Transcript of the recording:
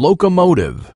locomotive.